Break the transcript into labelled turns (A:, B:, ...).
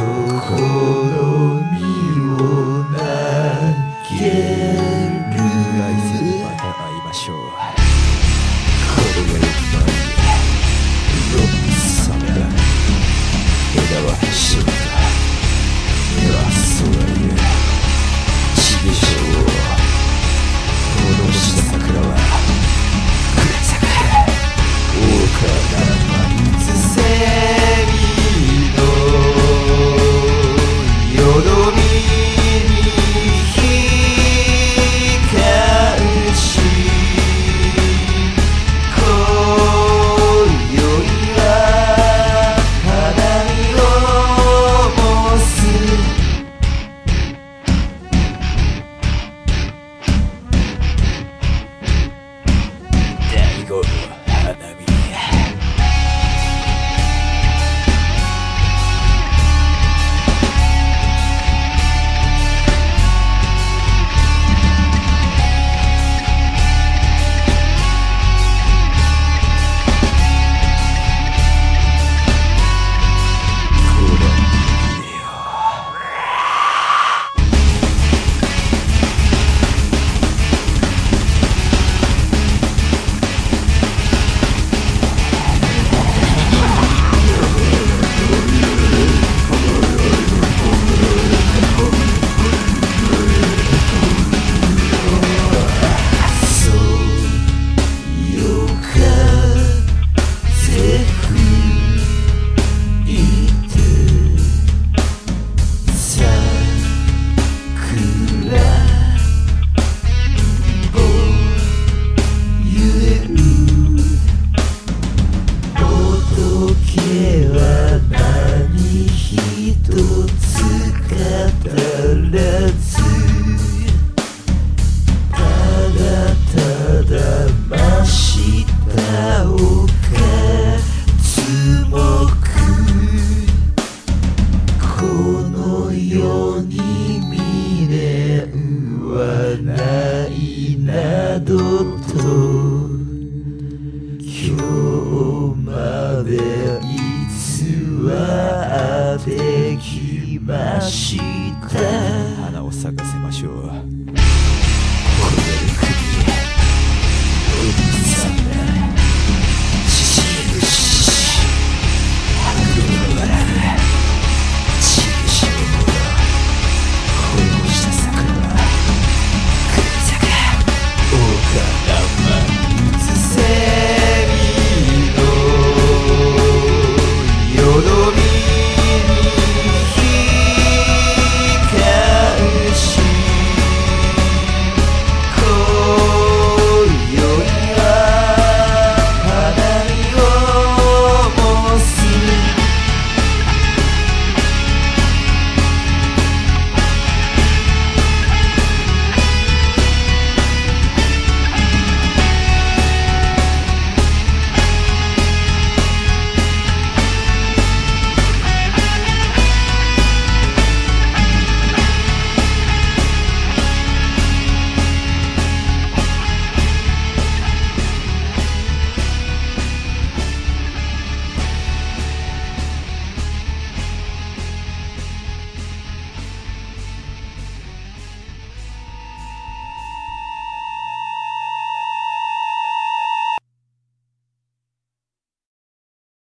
A: 心に。Go. and I'm などと今日まで偽ってきました。
B: 花を咲かせましょう。